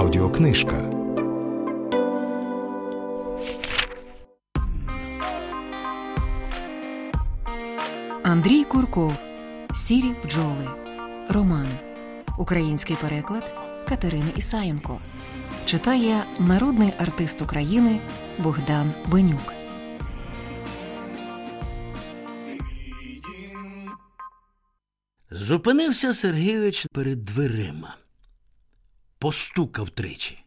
Аудіокнижка. Андрій Курков. Сірі бджоли. Роман. Український переклад Катерини Ісаєнко. Читає народний артист України Богдан Бенюк. Зупинився Сергійович перед дверима, постукав тричі.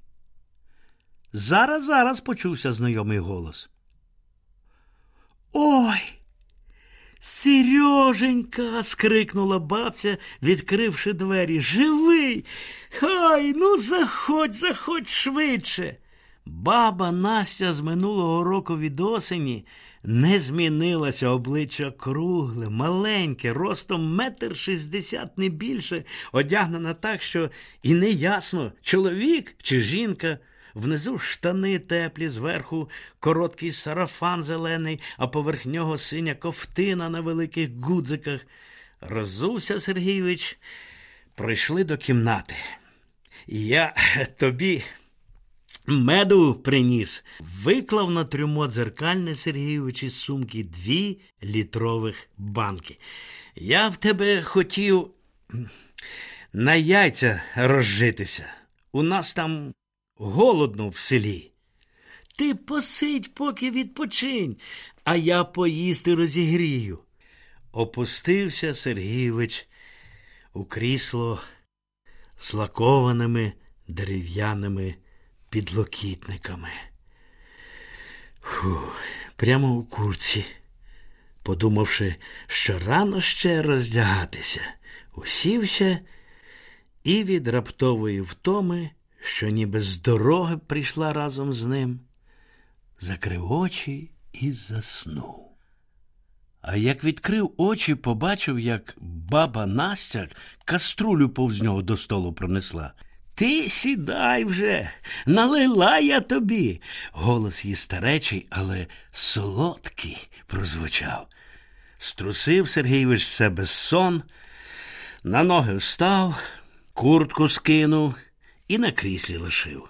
Зараз, зараз почувся знайомий голос. Ой! Сереженька. скрикнула бабця, відкривши двері. Живий. Хай, ну заходь, заходь швидше. Баба Настя з минулого року від осені не змінилася обличчя кругле, маленьке, ростом метр шістдесят не більше, одягнена так, що і не ясно, чоловік чи жінка. Внизу штани теплі, зверху короткий сарафан зелений, а поверх нього синя ковтина на великих гудзиках. Розувся Сергійович, пройшли до кімнати. Я тобі меду приніс, виклав на трюмо дзеркальне Сергійович із сумки дві літрових банки. Я в тебе хотів на яйця розжитися. У нас там голодно в селі. Ти посидь, поки відпочинь, а я поїсти розігрію. Опустився Сергійович у крісло з лакованими дерев'яними підлокітниками. Фу, прямо у курці, подумавши, що рано ще роздягатися, усівся і від раптової втоми що ніби з дороги прийшла разом з ним, закрив очі і заснув. А як відкрив очі, побачив, як баба Настя каструлю повз нього до столу пронесла. Ти сідай вже, налила я тобі. Голос її старечий, але солодкий прозвучав. Струсив Сергійович себе сон, на ноги встав, куртку скинув і на кріслі лишив.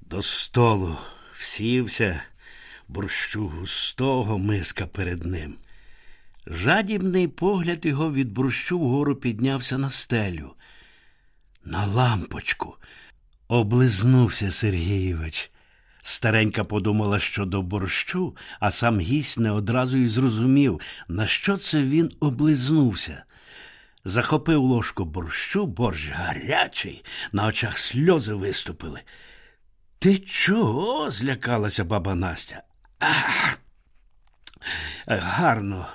До столу всівся борщу густого миска перед ним. Жадібний погляд його від борщу вгору піднявся на стелю. На лампочку облизнувся Сергійович. Старенька подумала, що до борщу, а сам гість не одразу й зрозумів, на що це він облизнувся захопив ложку борщу, борщ гарячий, на очах сльози виступили. Ти чого? злякалася баба Настя. Ах! Гарно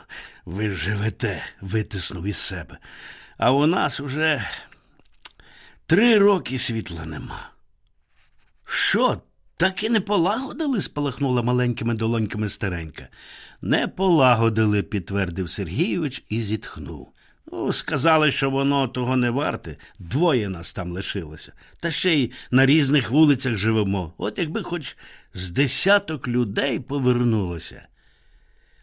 ви живете, витиснув із себе. А у нас уже три роки світла нема. Що, так і не полагодили? спалахнула маленькими долоньками старенька. Не полагодили, підтвердив Сергійович і зітхнув. Ну, сказали, що воно того не варте, двоє нас там лишилося. Та ще й на різних вулицях живемо. От якби хоч з десяток людей повернулося.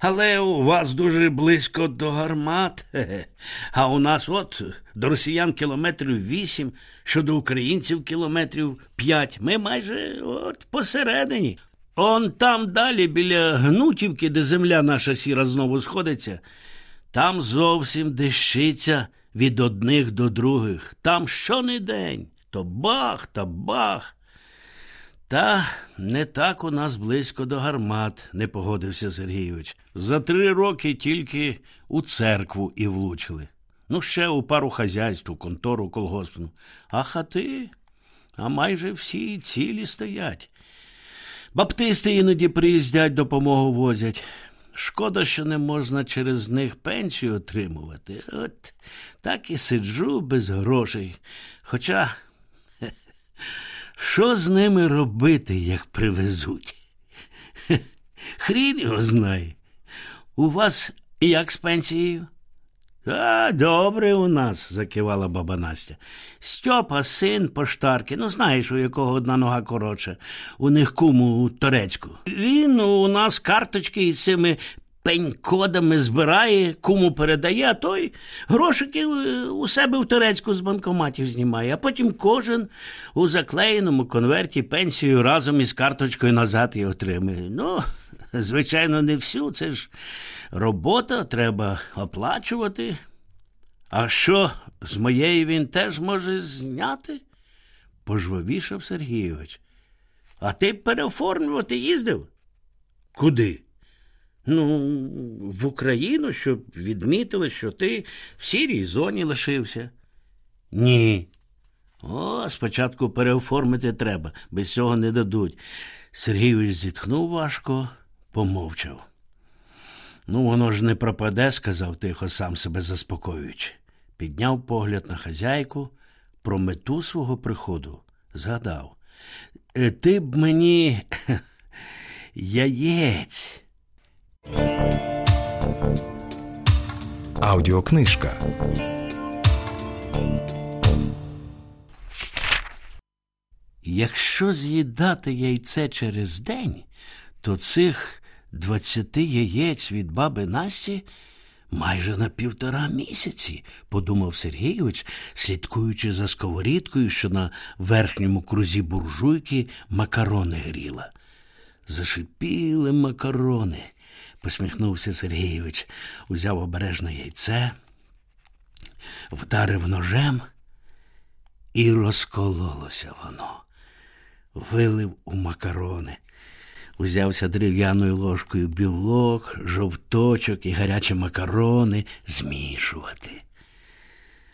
Але у вас дуже близько до гармат, а у нас от до росіян кілометрів вісім, що до українців кілометрів п'ять. Ми майже от посередині. Он там далі, біля Гнутівки, де земля наша сіра знову сходиться. Там зовсім дещиться від одних до других. Там що не день, то бах та бах. Та не так у нас близько до гармат, не погодився Сергійович. За три роки тільки у церкву і влучили. Ну, ще у пару хазяйств, у контору колгоспну. А хати, а майже всі цілі стоять. Баптисти іноді приїздять, допомогу возять. Шкода, що не можна через них пенсію отримувати. От так і сиджу без грошей. Хоча що з ними робити, як привезуть? Хрін його знає. У вас як з пенсією? А, добре у нас, закивала баба Настя. Стьопа, син поштарки, ну знаєш, у якого одна нога коротша, у них куму Торецьку. Він у нас карточки із цими пенькодами збирає, кому передає, а той грошики е, у себе в Турецьку з банкоматів знімає, а потім кожен у заклеєному конверті пенсію разом із карточкою назад і отримує. Ну, звичайно, не всю. Це ж робота, треба оплачувати. А що з моєї він теж може зняти? пожвавішав Сергійович. А ти переоформлювати їздив? Куди? Ну, в Україну, щоб відмітили, що ти в сірій зоні лишився. Ні. О, спочатку переоформити треба, без цього не дадуть. Сергійович зітхнув важко, помовчав. Ну, воно ж не пропаде, сказав тихо, сам себе заспокоюючи. Підняв погляд на хазяйку, про мету свого приходу згадав. «Е, Ти б мені яєць. Аудіокнижка. Якщо з'їдати яйце через день, то цих двадцяти яєць від баби Насті майже на півтора місяці, подумав Сергійович, слідкуючи за сковорідкою, що на верхньому крузі буржуйки макарони гріла. Зашипіли макарони, посміхнувся Сергійович, узяв обережне яйце, вдарив ножем, і розкололося воно. Вилив у макарони, узявся дерев'яною ложкою білок, жовточок і гарячі макарони змішувати.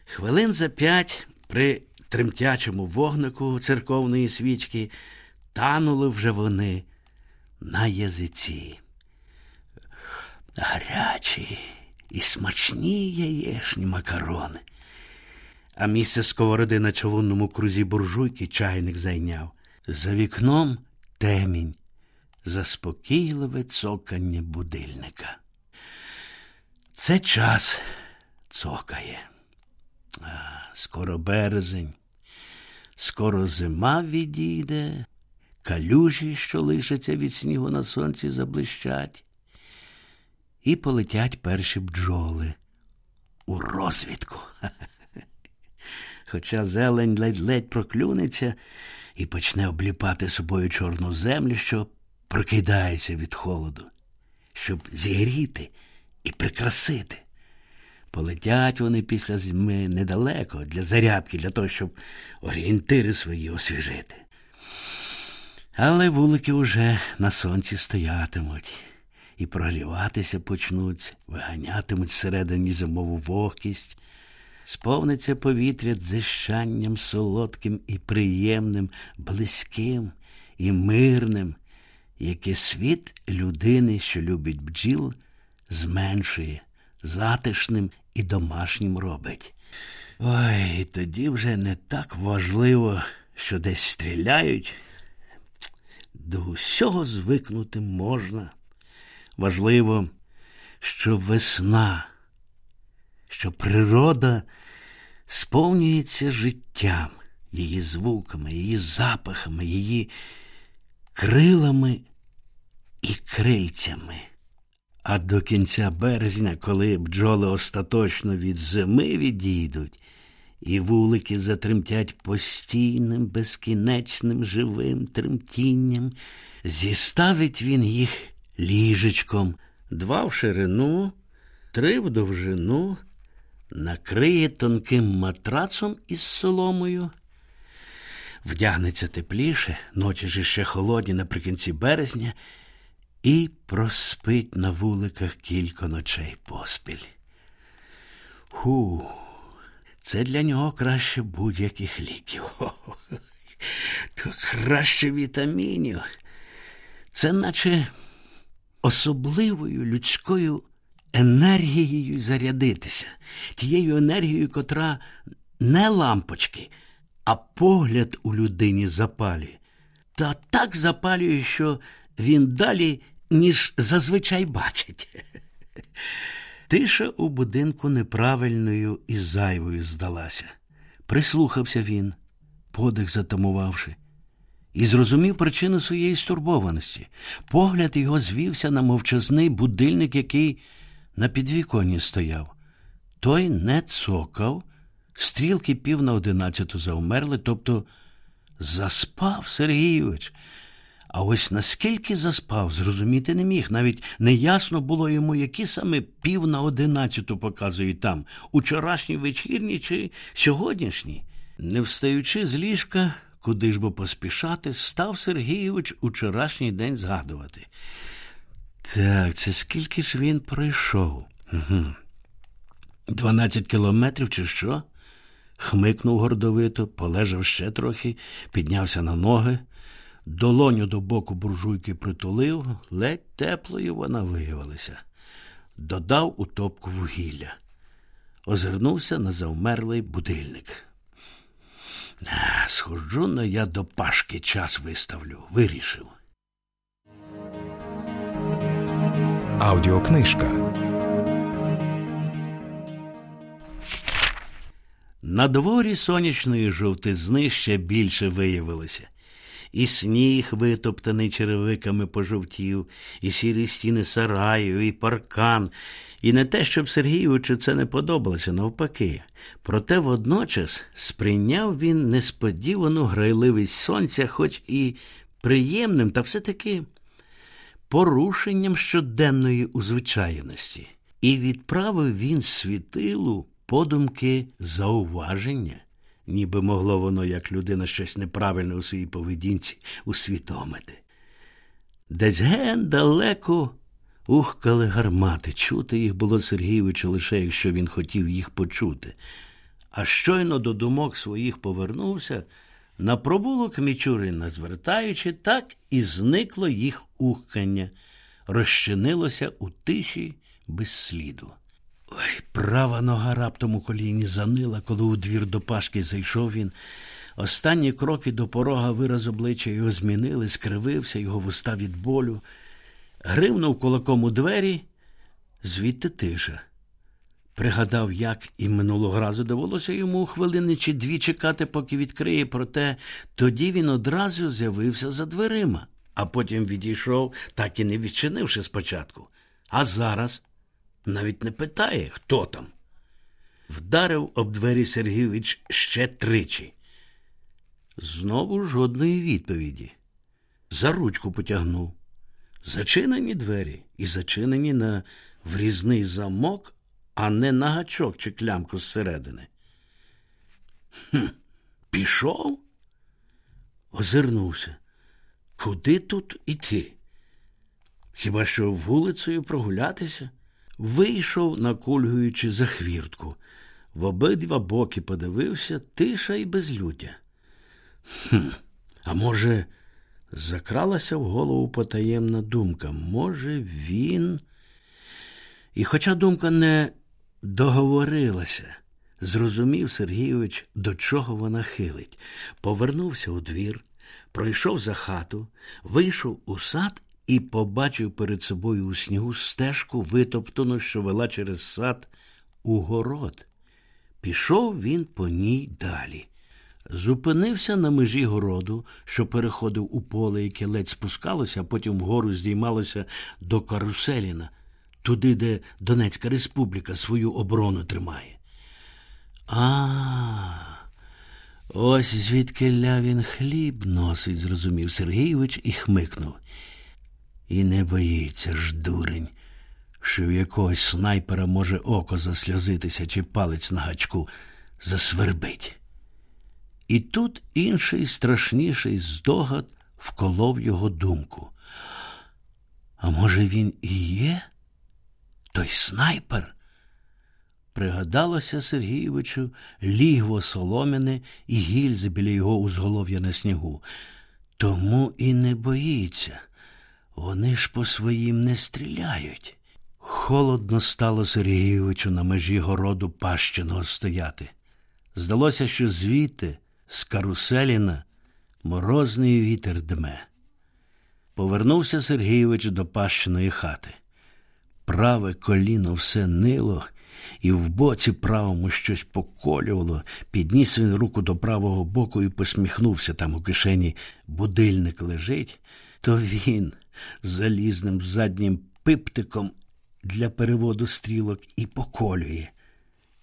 Хвилин за п'ять при тремтячому вогнику церковної свічки танули вже вони на язиці. Гарячі і смачні яєшні макарони. А місце сковороди на човунному крузі буржуйки чайник зайняв. За вікном темінь, заспокійливе цокання будильника. Це час цокає. А, скоро березень, скоро зима відійде, калюжі, що лишаться від снігу на сонці, заблищать, і полетять перші бджоли у розвідку. Хоча зелень ледь-ледь проклюнеться і почне обліпати собою чорну землю, що прокидається від холоду, щоб зігріти і прикрасити. Полетять вони після зими недалеко для зарядки, для того, щоб орієнтири свої освіжити. Але вулики уже на сонці стоятимуть і прогріватися почнуть, виганятимуть всередині зимову вогкість, сповниться повітря дзищанням солодким і приємним, близьким і мирним, яке світ людини, що любить бджіл, зменшує, затишним і домашнім робить. Ой, тоді вже не так важливо, що десь стріляють. До усього звикнути можна. Важливо, що весна, що природа сповнюється життям, її звуками, її запахами, її крилами і крильцями. А до кінця березня, коли бджоли остаточно від зими відійдуть, і вулики затремтять постійним, безкінечним живим тремтінням, зіставить він їх ліжечком, два в ширину, три в довжину, накриє тонким матрацом із соломою, вдягнеться тепліше, ночі ж ще холодні наприкінці березня, і проспить на вуликах кілька ночей поспіль. Ху, це для нього краще будь-яких ліків. Хо-хо. То краще вітамінів. Це наче особливою людською енергією зарядитися, тією енергією, котра не лампочки, а погляд у людині запалює. Та так запалює, що він далі, ніж зазвичай бачить. Тиша у будинку неправильною і зайвою здалася. Прислухався він, подих затамувавши, і зрозумів причину своєї стурбованості. Погляд його звівся на мовчазний будильник, який на підвіконні стояв. Той не цокав, стрілки пів на одинадцяту завмерли, тобто заспав Сергійович. А ось наскільки заспав, зрозуміти не міг. Навіть неясно було йому, які саме пів на одинадцяту показують там, учорашній вечірній чи сьогоднішній. Не встаючи з ліжка, куди ж бо поспішати, став Сергійович учорашній день згадувати. Так, це скільки ж він пройшов? Угу. Дванадцять кілометрів, чи що? Хмикнув гордовито, полежав ще трохи, піднявся на ноги, долоню до боку буржуйки притулив, ледь теплою вона виявилася. Додав у топку вугілля. Озирнувся на завмерлий будильник. Схожу, но я до пашки час виставлю, вирішив. Аудіокнижка. На дворі сонячної жовтизни ще більше виявилося. І сніг, витоптаний черевиками, пожовтів, і сірі стіни сараю, і паркан. І не те, щоб Сергійовичу це не подобалося, навпаки. Проте водночас сприйняв він несподівану грайливість сонця, хоч і приємним, та все-таки порушенням щоденної узвичайності. І відправив він світилу подумки зауваження, ніби могло воно, як людина щось неправильне у своїй поведінці, усвідомити. Десь ген далеко ухкали гармати. Чути їх було Сергійовичу лише якщо він хотів їх почути. А щойно до думок своїх повернувся, на пробулок Мічурина звертаючи, так і зникло їх ухкання, розчинилося у тиші без сліду. Ой, права нога раптом у коліні занила, коли у двір до пашки зайшов він. Останні кроки до порога вираз обличчя його змінили, скривився, його вуста від болю. Гривнув кулаком у двері, звідти тиша. Пригадав, як і минулого разу довелося йому хвилини чи дві чекати, поки відкриє, проте тоді він одразу з'явився за дверима, а потім відійшов, так і не відчинивши спочатку. А зараз навіть не питає, хто там. Вдарив об двері Сергійович ще тричі. Знову жодної відповіді. За ручку потягнув. Зачинені двері і зачинені на врізний замок, а не на гачок чи клямку зсередини. Хм, Пішов? Озирнувся. Куди тут іти? Хіба що вулицею прогулятися? Вийшов, накульгуючи за хвіртку. В обидва боки подивився тиша і безлюдя. Хм, А може, закралася в голову потаємна думка. Може, він. І хоча думка не договорилася, зрозумів Сергійович, до чого вона хилить. Повернувся у двір, пройшов за хату, вийшов у сад і побачив перед собою у снігу стежку, витоптану, що вела через сад у город. Пішов він по ній далі. Зупинився на межі городу, що переходив у поле, яке ледь спускалося, а потім вгору здіймалося до Каруселіна, туди, де Донецька Республіка свою оборону тримає. А, ось звідки він хліб носить, зрозумів Сергійович і хмикнув. І не боїться ж, дурень, що в якогось снайпера може око засльозитися чи палець на гачку засвербить. І тут інший страшніший здогад вколов його думку. А може, він і є? Той снайпер? Пригадалося Сергійовичу лігво соломяне і гільзи біля його узголов'я на снігу. Тому і не боїться. Вони ж по своїм не стріляють. Холодно стало Сергійовичу на межі городу пащеного стояти. Здалося, що звідти, з каруселіна, морозний вітер дме. Повернувся Сергійович до пащеної хати. Праве коліно все нило, і в боці правому щось поколювало. Підніс він руку до правого боку і посміхнувся там у кишені. Будильник лежить, то він залізним заднім пиптиком для переводу стрілок і поколює.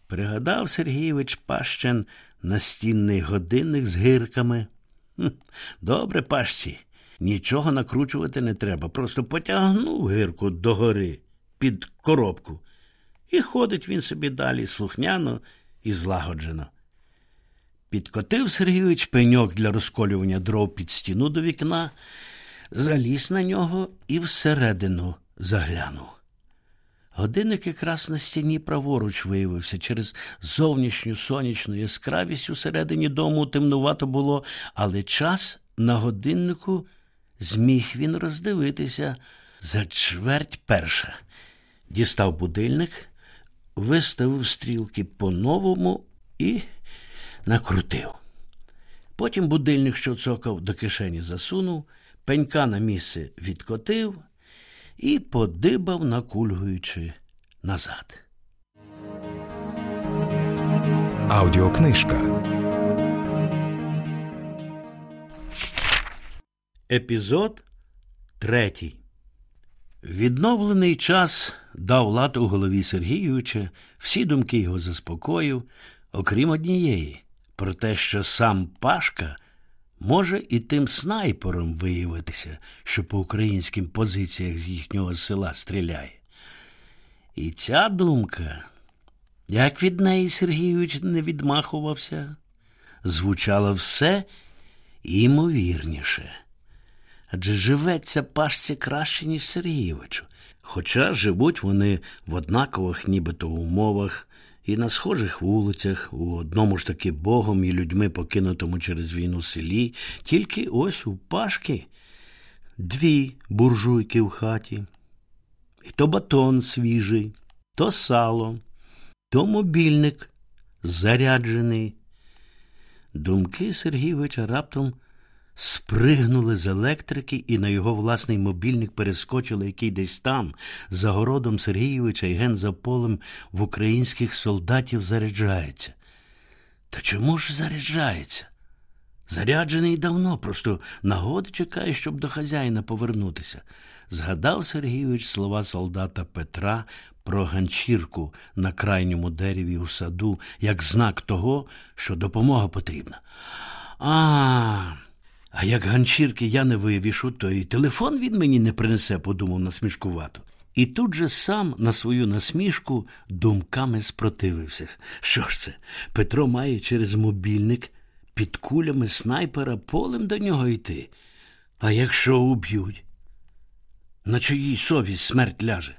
Пригадав Сергійович Пащен настінний годинник з гирками. Добре, пащі, нічого накручувати не треба, просто потягнув гирку догори під коробку, і ходить він собі далі слухняно і злагоджено. Підкотив Сергійович пеньок для розколювання дров під стіну до вікна, заліз на нього і всередину заглянув. Годинник якраз на стіні праворуч виявився через зовнішню сонячну яскравість усередині дому темнувато було, але час на годиннику зміг він роздивитися за чверть перша. Дістав будильник, виставив стрілки по-новому і накрутив. Потім будильник, що цокав, до кишені засунув, пенька на місце відкотив і подибав, накульгуючи назад. Аудіокнижка. Епізод третій. Відновлений час дав лад у голові Сергійовича, всі думки його заспокоїв, окрім однієї, про те, що сам Пашка може і тим снайпером виявитися, що по українським позиціях з їхнього села стріляє. І ця думка, як від неї Сергійович не відмахувався, звучала все імовірніше. Адже живеться пашці краще, ніж Сергійовичу. Хоча живуть вони в однакових нібито умовах і на схожих вулицях, у одному ж таки богом і людьми, покинутому через війну селі, тільки ось у Пашки дві буржуйки в хаті, і то батон свіжий, то сало, то мобільник заряджений. Думки Сергійовича раптом спригнули з електрики, і на його власний мобільник перескочили, який десь там, за городом Сергійовича і ген за полем в українських солдатів заряджається. Та чому ж заряджається? Заряджений давно, просто нагоди чекає, щоб до хазяїна повернутися. Згадав Сергійович слова солдата Петра про ганчірку на крайньому дереві у саду, як знак того, що допомога потрібна. А, а як ганчірки я не вивішу, то і телефон він мені не принесе, подумав насмішкувато. І тут же сам на свою насмішку думками спротивився. Що ж це? Петро має через мобільник під кулями снайпера полем до нього йти. А якщо уб'ють? На чиїй совість смерть ляже?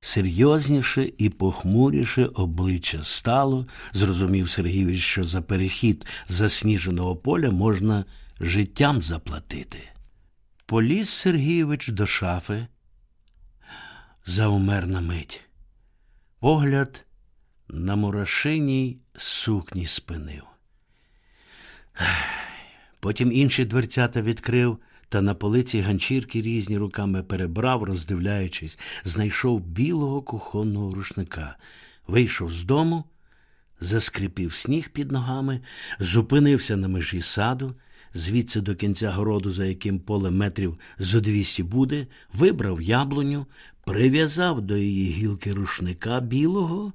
Серйозніше і похмуріше обличчя стало, зрозумів Сергійович, що за перехід засніженого поля можна життям заплатити. Поліз Сергійович до шафи, заумер на мить. Погляд на мурашиній сукні спинив. Потім інші дверцята відкрив та на полиці ганчірки різні руками перебрав, роздивляючись, знайшов білого кухонного рушника, вийшов з дому, заскрипів сніг під ногами, зупинився на межі саду, звідси до кінця городу, за яким поле метрів зо двісті буде, вибрав яблуню, прив'язав до її гілки рушника білого.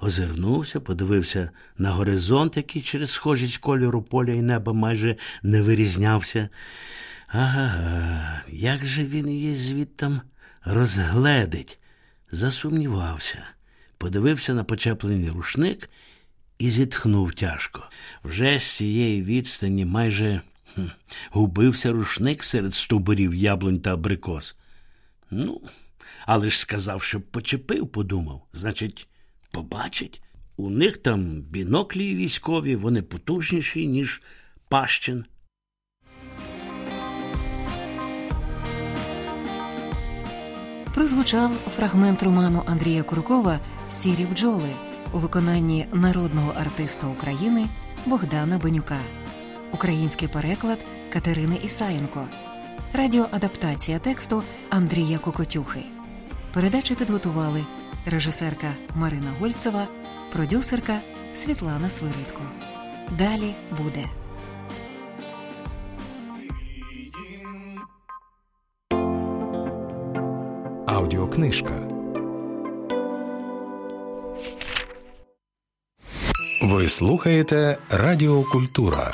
Озирнувся, подивився на горизонт, який через схожість кольору поля і неба майже не вирізнявся. Ага, як же він її звідтам розгледить? Засумнівався, подивився на почеплений рушник і зітхнув тяжко. Вже з цієї відстані майже хм, губився рушник серед стовбурів яблунь та абрикос. Ну, але ж сказав, щоб почепив, подумав. Значить, побачить. У них там біноклі військові, вони потужніші, ніж Пащин. Прозвучав фрагмент роману Андрія Куркова Сірі бджоли у виконанні народного артиста України Богдана Бенюка, український переклад Катерини Ісаєнко, радіоадаптація тексту Андрія Кокотюхи. Передачу підготували режисерка Марина Гольцева, продюсерка Світлана Свиридко. Далі буде. Аудіокнижка Ви слухаєте Радіо Культура.